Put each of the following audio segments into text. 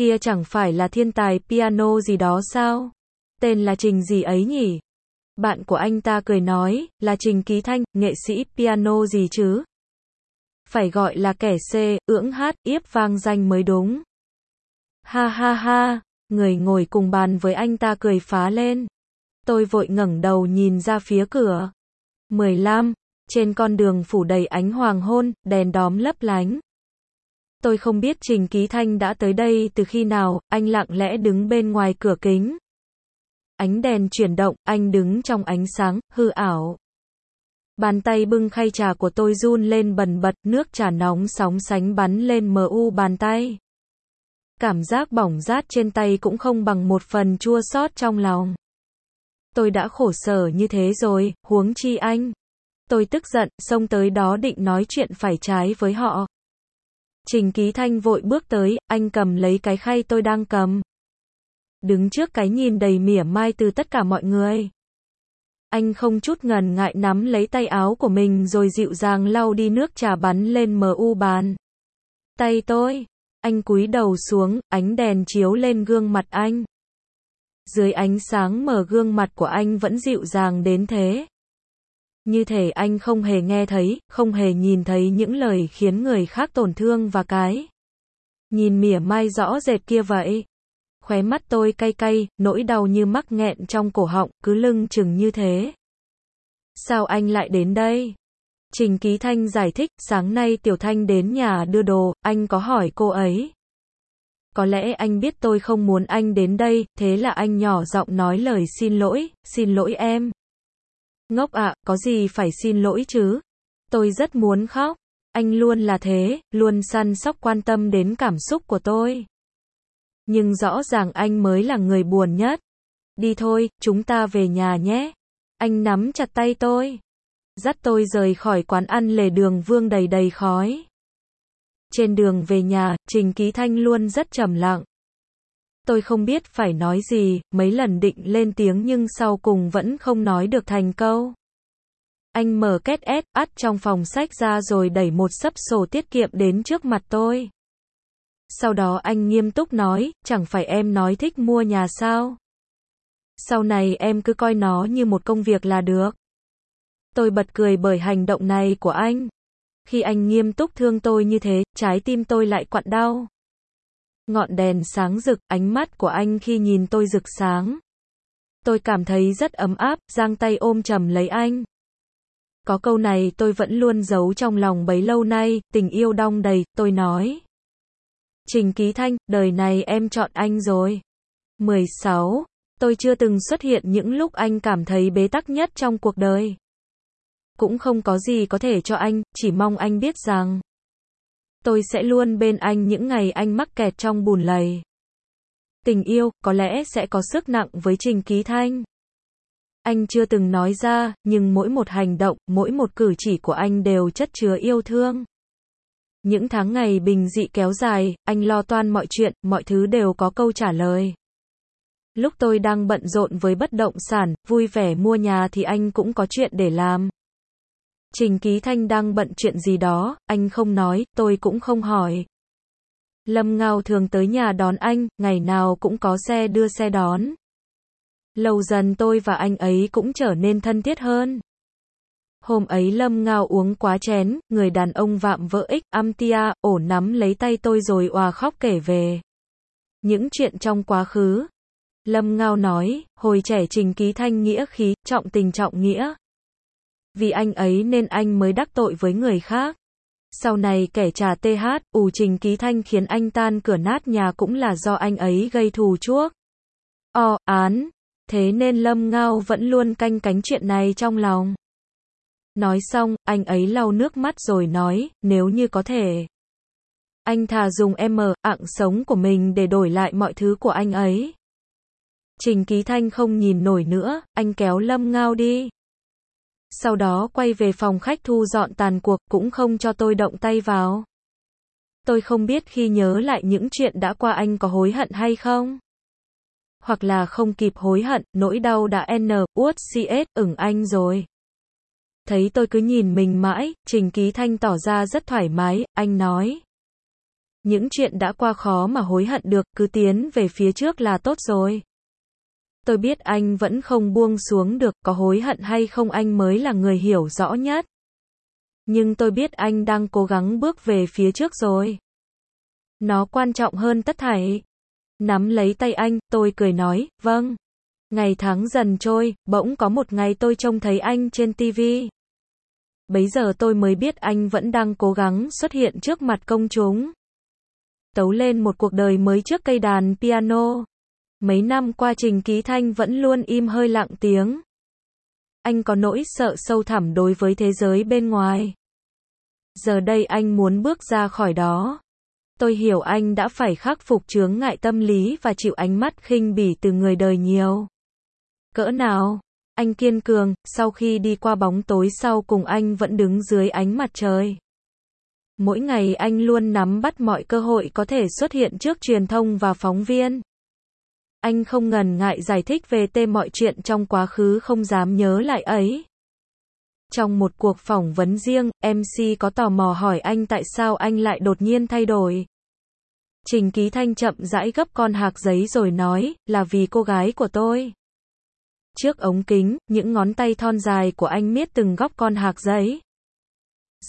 Kia chẳng phải là thiên tài piano gì đó sao? Tên là Trình gì ấy nhỉ? Bạn của anh ta cười nói, là Trình Ký Thanh, nghệ sĩ piano gì chứ? Phải gọi là kẻ C, ưỡng hát, yếp vang danh mới đúng. Ha ha ha, người ngồi cùng bàn với anh ta cười phá lên. Tôi vội ngẩng đầu nhìn ra phía cửa. 15. Trên con đường phủ đầy ánh hoàng hôn, đèn đóm lấp lánh. Tôi không biết Trình Ký Thanh đã tới đây từ khi nào, anh lặng lẽ đứng bên ngoài cửa kính. Ánh đèn chuyển động, anh đứng trong ánh sáng, hư ảo. Bàn tay bưng khay trà của tôi run lên bần bật, nước trà nóng sóng sánh bắn lên mờ u bàn tay. Cảm giác bỏng rát trên tay cũng không bằng một phần chua xót trong lòng. Tôi đã khổ sở như thế rồi, huống chi anh. Tôi tức giận, xông tới đó định nói chuyện phải trái với họ. Trình Ký Thanh vội bước tới, anh cầm lấy cái khay tôi đang cầm. Đứng trước cái nhìn đầy mỉa mai từ tất cả mọi người. Anh không chút ngần ngại nắm lấy tay áo của mình rồi dịu dàng lau đi nước trà bắn lên mờ u bàn. Tay tôi. Anh cúi đầu xuống, ánh đèn chiếu lên gương mặt anh. Dưới ánh sáng mờ gương mặt của anh vẫn dịu dàng đến thế. Như thể anh không hề nghe thấy, không hề nhìn thấy những lời khiến người khác tổn thương và cái. Nhìn mỉa mai rõ rệt kia vậy. Khóe mắt tôi cay cay, nỗi đau như mắc nghẹn trong cổ họng, cứ lưng chừng như thế. Sao anh lại đến đây? Trình Ký Thanh giải thích, sáng nay Tiểu Thanh đến nhà đưa đồ, anh có hỏi cô ấy. Có lẽ anh biết tôi không muốn anh đến đây, thế là anh nhỏ giọng nói lời xin lỗi, xin lỗi em. Ngốc ạ, có gì phải xin lỗi chứ? Tôi rất muốn khóc. Anh luôn là thế, luôn săn sóc quan tâm đến cảm xúc của tôi. Nhưng rõ ràng anh mới là người buồn nhất. Đi thôi, chúng ta về nhà nhé. Anh nắm chặt tay tôi. Dắt tôi rời khỏi quán ăn lề đường vương đầy đầy khói. Trên đường về nhà, Trình Ký Thanh luôn rất trầm lặng. Tôi không biết phải nói gì, mấy lần định lên tiếng nhưng sau cùng vẫn không nói được thành câu. Anh mở két ép, ắt trong phòng sách ra rồi đẩy một sấp sổ tiết kiệm đến trước mặt tôi. Sau đó anh nghiêm túc nói, chẳng phải em nói thích mua nhà sao? Sau này em cứ coi nó như một công việc là được. Tôi bật cười bởi hành động này của anh. Khi anh nghiêm túc thương tôi như thế, trái tim tôi lại quặn đau. Ngọn đèn sáng rực, ánh mắt của anh khi nhìn tôi rực sáng. Tôi cảm thấy rất ấm áp, giang tay ôm chầm lấy anh. Có câu này tôi vẫn luôn giấu trong lòng bấy lâu nay, tình yêu đong đầy, tôi nói. Trình Ký Thanh, đời này em chọn anh rồi. 16. Tôi chưa từng xuất hiện những lúc anh cảm thấy bế tắc nhất trong cuộc đời. Cũng không có gì có thể cho anh, chỉ mong anh biết rằng tôi sẽ luôn bên anh những ngày anh mắc kẹt trong bùn lầy. Tình yêu, có lẽ sẽ có sức nặng với Trình Ký Thanh. Anh chưa từng nói ra, nhưng mỗi một hành động, mỗi một cử chỉ của anh đều chất chứa yêu thương. Những tháng ngày bình dị kéo dài, anh lo toan mọi chuyện, mọi thứ đều có câu trả lời. Lúc tôi đang bận rộn với bất động sản, vui vẻ mua nhà thì anh cũng có chuyện để làm. Trình Ký Thanh đang bận chuyện gì đó, anh không nói, tôi cũng không hỏi. Lâm Ngao thường tới nhà đón anh, ngày nào cũng có xe đưa xe đón. Lâu dần tôi và anh ấy cũng trở nên thân thiết hơn. Hôm ấy Lâm Ngao uống quá chén, người đàn ông vạm vỡ ích, Am Tia ổ nắm lấy tay tôi rồi òa khóc kể về. Những chuyện trong quá khứ. Lâm Ngao nói, hồi trẻ trình ký thanh nghĩa khí, trọng tình trọng nghĩa. Vì anh ấy nên anh mới đắc tội với người khác. Sau này kẻ trà TH, ủ trình ký thanh khiến anh tan cửa nát nhà cũng là do anh ấy gây thù chuốc. O, án. Thế nên Lâm Ngao vẫn luôn canh cánh chuyện này trong lòng. Nói xong, anh ấy lau nước mắt rồi nói, nếu như có thể. Anh thà dùng M, ạng sống của mình để đổi lại mọi thứ của anh ấy. Trình Ký Thanh không nhìn nổi nữa, anh kéo Lâm Ngao đi. Sau đó quay về phòng khách thu dọn tàn cuộc, cũng không cho tôi động tay vào. Tôi không biết khi nhớ lại những chuyện đã qua anh có hối hận hay không. Hoặc là không kịp hối hận, nỗi đau đã n, uất cs, ửng anh rồi. Thấy tôi cứ nhìn mình mãi, Trình Ký Thanh tỏ ra rất thoải mái, anh nói. Những chuyện đã qua khó mà hối hận được, cứ tiến về phía trước là tốt rồi. Tôi biết anh vẫn không buông xuống được, có hối hận hay không anh mới là người hiểu rõ nhất. Nhưng tôi biết anh đang cố gắng bước về phía trước rồi. Nó quan trọng hơn tất thảy. Nắm lấy tay anh, tôi cười nói, vâng. Ngày tháng dần trôi, bỗng có một ngày tôi trông thấy anh trên TV. Bấy giờ tôi mới biết anh vẫn đang cố gắng xuất hiện trước mặt công chúng. Tấu lên một cuộc đời mới trước cây đàn piano. Mấy năm qua Trình Ký Thanh vẫn luôn im hơi lặng tiếng. Anh có nỗi sợ sâu thẳm đối với thế giới bên ngoài. Giờ đây anh muốn bước ra khỏi đó. Tôi hiểu anh đã phải khắc phục chướng ngại tâm lý và chịu ánh mắt khinh bỉ từ người đời nhiều. Cỡ nào? Anh kiên cường, sau khi đi qua bóng tối sau cùng anh vẫn đứng dưới ánh mặt trời. Mỗi ngày anh luôn nắm bắt mọi cơ hội có thể xuất hiện trước truyền thông và phóng viên. Anh không ngần ngại giải thích về tên mọi chuyện trong quá khứ không dám nhớ lại ấy. Trong một cuộc phỏng vấn riêng, MC có tò mò hỏi anh tại sao anh lại đột nhiên thay đổi. Trình Ký Thanh chậm rãi gấp con hạc giấy rồi nói, là vì cô gái của tôi. Trước ống kính, những ngón tay thon dài của anh miết từng góc con hạc giấy.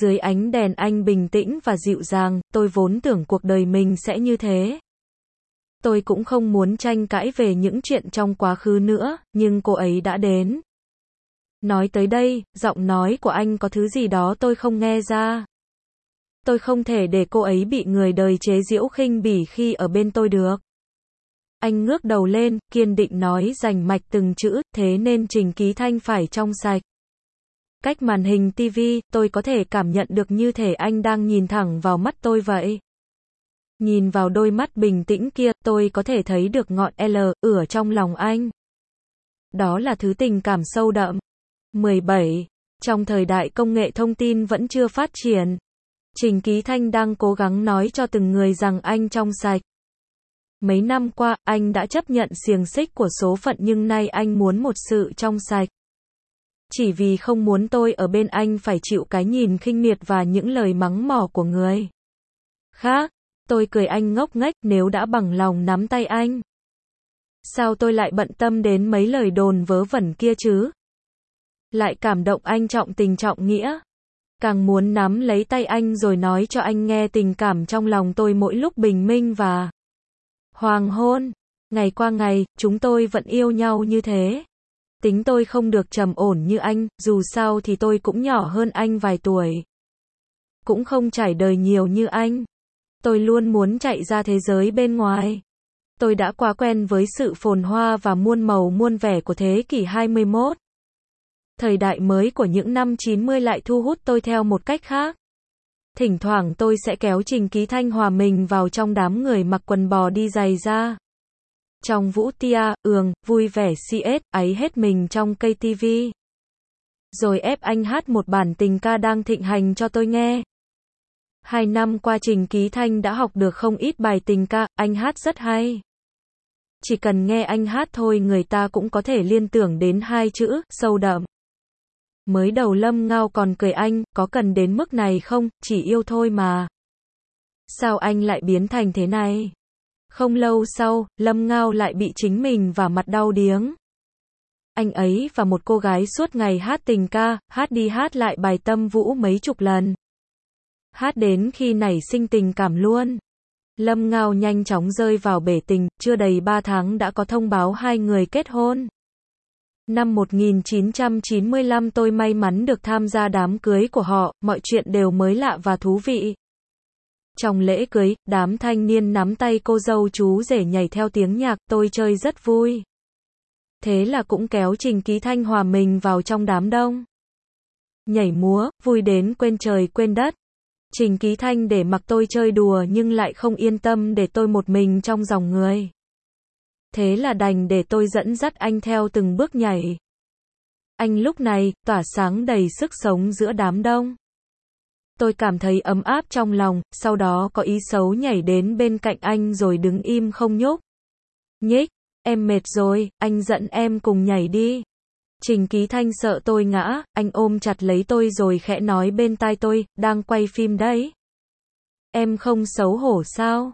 Dưới ánh đèn anh bình tĩnh và dịu dàng, tôi vốn tưởng cuộc đời mình sẽ như thế. Tôi cũng không muốn tranh cãi về những chuyện trong quá khứ nữa, nhưng cô ấy đã đến. Nói tới đây, giọng nói của anh có thứ gì đó tôi không nghe ra. Tôi không thể để cô ấy bị người đời chế giễu khinh bỉ khi ở bên tôi được. Anh ngước đầu lên, kiên định nói rành mạch từng chữ, thế nên Trình Ký Thanh phải trong sạch. Cách màn hình TV, tôi có thể cảm nhận được như thể anh đang nhìn thẳng vào mắt tôi vậy. Nhìn vào đôi mắt bình tĩnh kia, tôi có thể thấy được ngọn L, ửa trong lòng anh. Đó là thứ tình cảm sâu đậm. 17. Trong thời đại công nghệ thông tin vẫn chưa phát triển, Trình Ký Thanh đang cố gắng nói cho từng người rằng anh trong sạch. Mấy năm qua, anh đã chấp nhận xiềng xích của số phận nhưng nay anh muốn một sự trong sạch. Chỉ vì không muốn tôi ở bên anh phải chịu cái nhìn khinh miệt và những lời mắng mỏ của người. Khác, tôi cười anh ngốc nghếch nếu đã bằng lòng nắm tay anh. Sao tôi lại bận tâm đến mấy lời đồn vớ vẩn kia chứ? Lại cảm động anh trọng tình trọng nghĩa. Càng muốn nắm lấy tay anh rồi nói cho anh nghe tình cảm trong lòng tôi mỗi lúc bình minh và hoàng hôn. Ngày qua ngày, chúng tôi vẫn yêu nhau như thế. Tính tôi không được trầm ổn như anh, dù sao thì tôi cũng nhỏ hơn anh vài tuổi. Cũng không trải đời nhiều như anh. Tôi luôn muốn chạy ra thế giới bên ngoài. Tôi đã quá quen với sự phồn hoa và muôn màu muôn vẻ của thế kỷ 21. Thời đại mới của những năm 90 lại thu hút tôi theo một cách khác. Thỉnh thoảng tôi sẽ kéo Trình Ký Thanh hòa mình vào trong đám người mặc quần bò đi giày ra. Trong vũ tia, ường, vui vẻ CS, ấy hết mình trong cây tivi. Rồi ép anh hát một bản tình ca đang thịnh hành cho tôi nghe. Hai năm qua Trình Ký Thanh đã học được không ít bài tình ca, anh hát rất hay. Chỉ cần nghe anh hát thôi người ta cũng có thể liên tưởng đến hai chữ, sâu đậm. Mới đầu Lâm Ngao còn cười anh, có cần đến mức này không, chỉ yêu thôi mà. Sao anh lại biến thành thế này? Không lâu sau, Lâm Ngao lại bị chính mình và mặt đau điếng. Anh ấy và một cô gái suốt ngày hát tình ca, hát đi hát lại bài tâm vũ mấy chục lần. Hát đến khi nảy sinh tình cảm luôn. Lâm Ngao nhanh chóng rơi vào bể tình, chưa đầy 3 tháng đã có thông báo hai người kết hôn. Năm 1995 tôi may mắn được tham gia đám cưới của họ, mọi chuyện đều mới lạ và thú vị. Trong lễ cưới, đám thanh niên nắm tay cô dâu chú rể nhảy theo tiếng nhạc, tôi chơi rất vui. Thế là cũng kéo Trình Ký Thanh hòa mình vào trong đám đông. Nhảy múa, vui đến quên trời quên đất. Trình Ký Thanh để mặc tôi chơi đùa nhưng lại không yên tâm để tôi một mình trong dòng người. Thế là đành để tôi dẫn dắt anh theo từng bước nhảy. Anh lúc này, tỏa sáng đầy sức sống giữa đám đông. Tôi cảm thấy ấm áp trong lòng, sau đó có ý xấu nhảy đến bên cạnh anh rồi đứng im không nhúc. Nhích, em mệt rồi, anh dẫn em cùng nhảy đi. Trình Ký Thanh sợ tôi ngã, anh ôm chặt lấy tôi rồi khẽ nói bên tai tôi, đang quay phim đấy. Em không xấu hổ sao?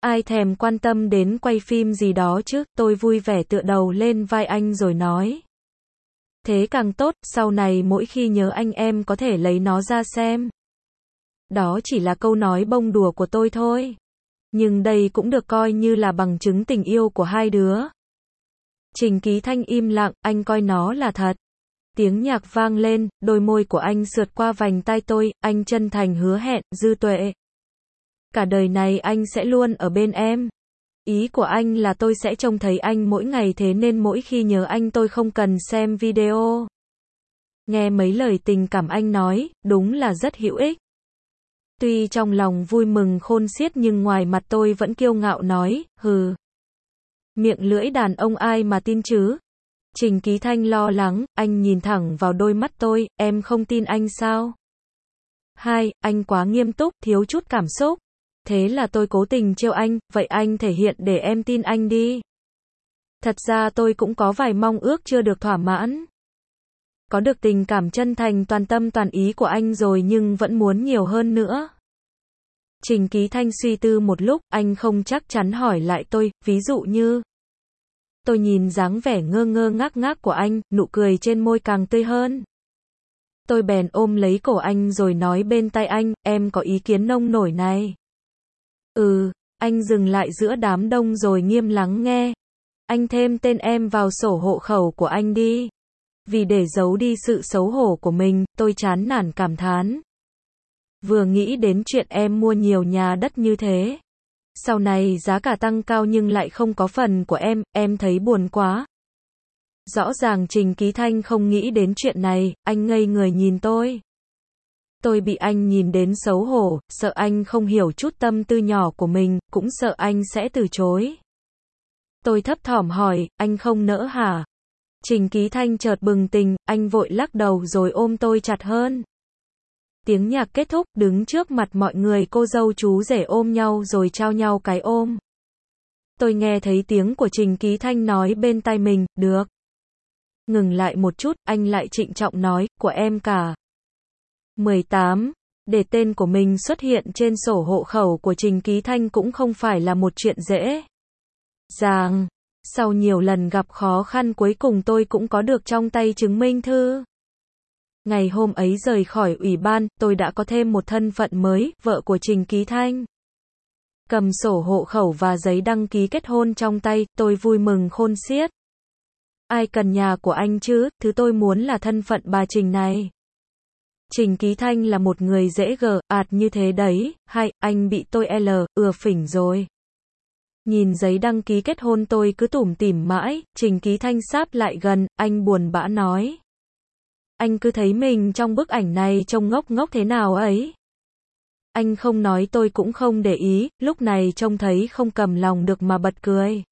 Ai thèm quan tâm đến quay phim gì đó chứ, tôi vui vẻ tựa đầu lên vai anh rồi nói. Thế càng tốt, sau này mỗi khi nhớ anh em có thể lấy nó ra xem. Đó chỉ là câu nói bông đùa của tôi thôi. Nhưng đây cũng được coi như là bằng chứng tình yêu của hai đứa. Trình Ký Thanh im lặng, anh coi nó là thật. Tiếng nhạc vang lên, đôi môi của anh sượt qua vành tai tôi, anh chân thành hứa hẹn, dư tuệ. Cả đời này anh sẽ luôn ở bên em. Ý của anh là tôi sẽ trông thấy anh mỗi ngày thế nên mỗi khi nhớ anh tôi không cần xem video. Nghe mấy lời tình cảm anh nói, đúng là rất hữu ích. Tuy trong lòng vui mừng khôn xiết nhưng ngoài mặt tôi vẫn kiêu ngạo nói, hừ. Miệng lưỡi đàn ông ai mà tin chứ? Trình Ký Thanh lo lắng, anh nhìn thẳng vào đôi mắt tôi, em không tin anh sao? Hai, anh quá nghiêm túc, thiếu chút cảm xúc. Thế là tôi cố tình trêu anh, vậy anh thể hiện để em tin anh đi. Thật ra tôi cũng có vài mong ước chưa được thỏa mãn. Có được tình cảm chân thành toàn tâm toàn ý của anh rồi nhưng vẫn muốn nhiều hơn nữa. Trình Ký Thanh suy tư một lúc, anh không chắc chắn hỏi lại tôi, ví dụ như Tôi nhìn dáng vẻ ngơ ngơ ngác ngác của anh, nụ cười trên môi càng tươi hơn. Tôi bèn ôm lấy cổ anh rồi nói bên tay anh, em có ý kiến nông nổi này. Ừ, anh dừng lại giữa đám đông rồi nghiêm lắng nghe. Anh thêm tên em vào sổ hộ khẩu của anh đi. Vì để giấu đi sự xấu hổ của mình, tôi chán nản cảm thán. Vừa nghĩ đến chuyện em mua nhiều nhà đất như thế. Sau này giá cả tăng cao nhưng lại không có phần của em, em thấy buồn quá. Rõ ràng Trình Ký Thanh không nghĩ đến chuyện này, anh ngây người nhìn tôi. Tôi bị anh nhìn đến xấu hổ, sợ anh không hiểu chút tâm tư nhỏ của mình, cũng sợ anh sẽ từ chối. Tôi thấp thỏm hỏi, anh không nỡ hả? Trình Ký Thanh chợt bừng tình, anh vội lắc đầu rồi ôm tôi chặt hơn. Tiếng nhạc kết thúc, đứng trước mặt mọi người cô dâu chú rể ôm nhau rồi trao nhau cái ôm. Tôi nghe thấy tiếng của Trình Ký Thanh nói bên tai mình, được. Ngừng lại một chút, anh lại trịnh trọng nói, của em cả. 18. Để tên của mình xuất hiện trên sổ hộ khẩu của Trình Ký Thanh cũng không phải là một chuyện dễ. Giàng. Sau nhiều lần gặp khó khăn cuối cùng tôi cũng có được trong tay chứng minh thư. Ngày hôm ấy rời khỏi ủy ban, tôi đã có thêm một thân phận mới, vợ của Trình Ký Thanh. Cầm sổ hộ khẩu và giấy đăng ký kết hôn trong tay, tôi vui mừng khôn xiết. Ai cần nhà của anh chứ, thứ tôi muốn là thân phận bà Trình này. Trình Ký Thanh là một người dễ gờ, ạt như thế đấy, hay, anh bị tôi e L, ừa phỉnh rồi. Nhìn giấy đăng ký kết hôn tôi cứ tủm tỉm mãi, Trình Ký Thanh sáp lại gần, anh buồn bã nói. Anh cứ thấy mình trong bức ảnh này trông ngốc ngốc thế nào ấy. Anh không nói tôi cũng không để ý, lúc này trông thấy không cầm lòng được mà bật cười.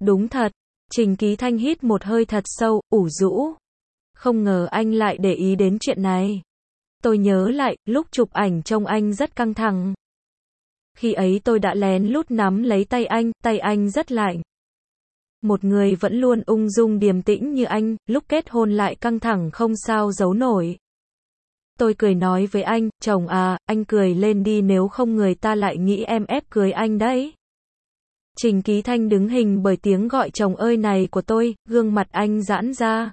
Đúng thật, Trình Ký Thanh hít một hơi thật sâu, ủ rũ. Không ngờ anh lại để ý đến chuyện này. Tôi nhớ lại, lúc chụp ảnh trông anh rất căng thẳng. Khi ấy tôi đã lén lút nắm lấy tay anh, tay anh rất lạnh. Một người vẫn luôn ung dung điềm tĩnh như anh, lúc kết hôn lại căng thẳng không sao giấu nổi. Tôi cười nói với anh, chồng à, anh cười lên đi nếu không người ta lại nghĩ em ép cưới anh đấy. Trình Ký Thanh đứng hình bởi tiếng gọi chồng ơi này của tôi, gương mặt anh giãn ra.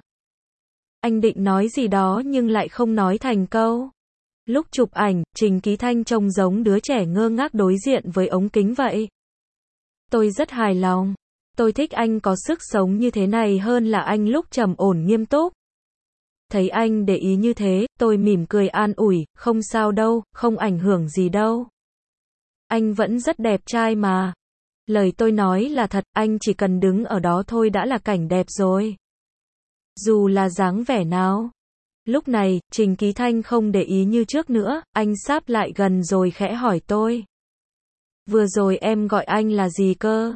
Anh định nói gì đó nhưng lại không nói thành câu. Lúc chụp ảnh, Trình Ký Thanh trông giống đứa trẻ ngơ ngác đối diện với ống kính vậy. Tôi rất hài lòng. Tôi thích anh có sức sống như thế này hơn là anh lúc trầm ổn nghiêm túc. Thấy anh để ý như thế, tôi mỉm cười an ủi, không sao đâu, không ảnh hưởng gì đâu. Anh vẫn rất đẹp trai mà. Lời tôi nói là thật, anh chỉ cần đứng ở đó thôi đã là cảnh đẹp rồi. Dù là dáng vẻ nào. Lúc này, Trình Ký Thanh không để ý như trước nữa, anh sáp lại gần rồi khẽ hỏi tôi. Vừa rồi em gọi anh là gì cơ?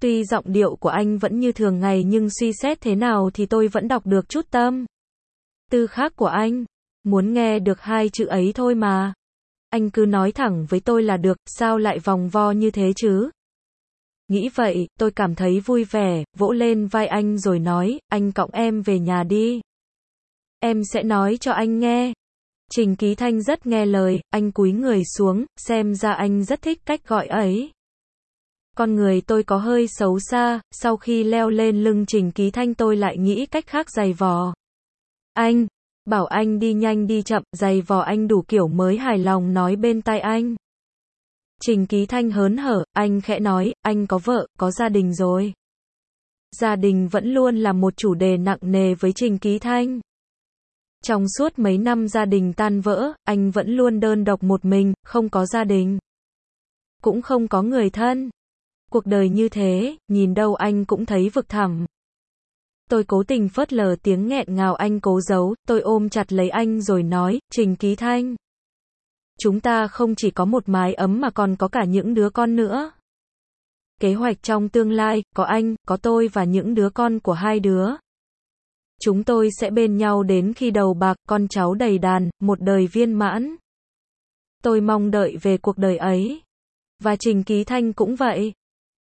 Tuy giọng điệu của anh vẫn như thường ngày nhưng suy xét thế nào thì tôi vẫn đọc được chút tâm. Tư khác của anh. Muốn nghe được hai chữ ấy thôi mà. Anh cứ nói thẳng với tôi là được, sao lại vòng vo như thế chứ? Nghĩ vậy, tôi cảm thấy vui vẻ, vỗ lên vai anh rồi nói, anh cõng em về nhà đi. Em sẽ nói cho anh nghe. Trình Ký Thanh rất nghe lời, anh cúi người xuống, xem ra anh rất thích cách gọi ấy. Con người tôi có hơi xấu xa, sau khi leo lên lưng Trình Ký Thanh tôi lại nghĩ cách khác giày vò. Anh, bảo anh đi nhanh đi chậm, giày vò anh đủ kiểu mới hài lòng nói bên tai anh. Trình Ký Thanh hớn hở, anh khẽ nói, anh có vợ, có gia đình rồi. Gia đình vẫn luôn là một chủ đề nặng nề với Trình Ký Thanh. Trong suốt mấy năm gia đình tan vỡ, anh vẫn luôn đơn độc một mình, không có gia đình. Cũng không có người thân. Cuộc đời như thế, nhìn đâu anh cũng thấy vực thẳm. Tôi cố tình phớt lờ tiếng nghẹn ngào anh cố giấu, tôi ôm chặt lấy anh rồi nói, Trình Ký Thanh. Chúng ta không chỉ có một mái ấm mà còn có cả những đứa con nữa. Kế hoạch trong tương lai, có anh, có tôi và những đứa con của hai đứa. Chúng tôi sẽ bên nhau đến khi đầu bạc, con cháu đầy đàn, một đời viên mãn. Tôi mong đợi về cuộc đời ấy. Và Trình Ký Thanh cũng vậy.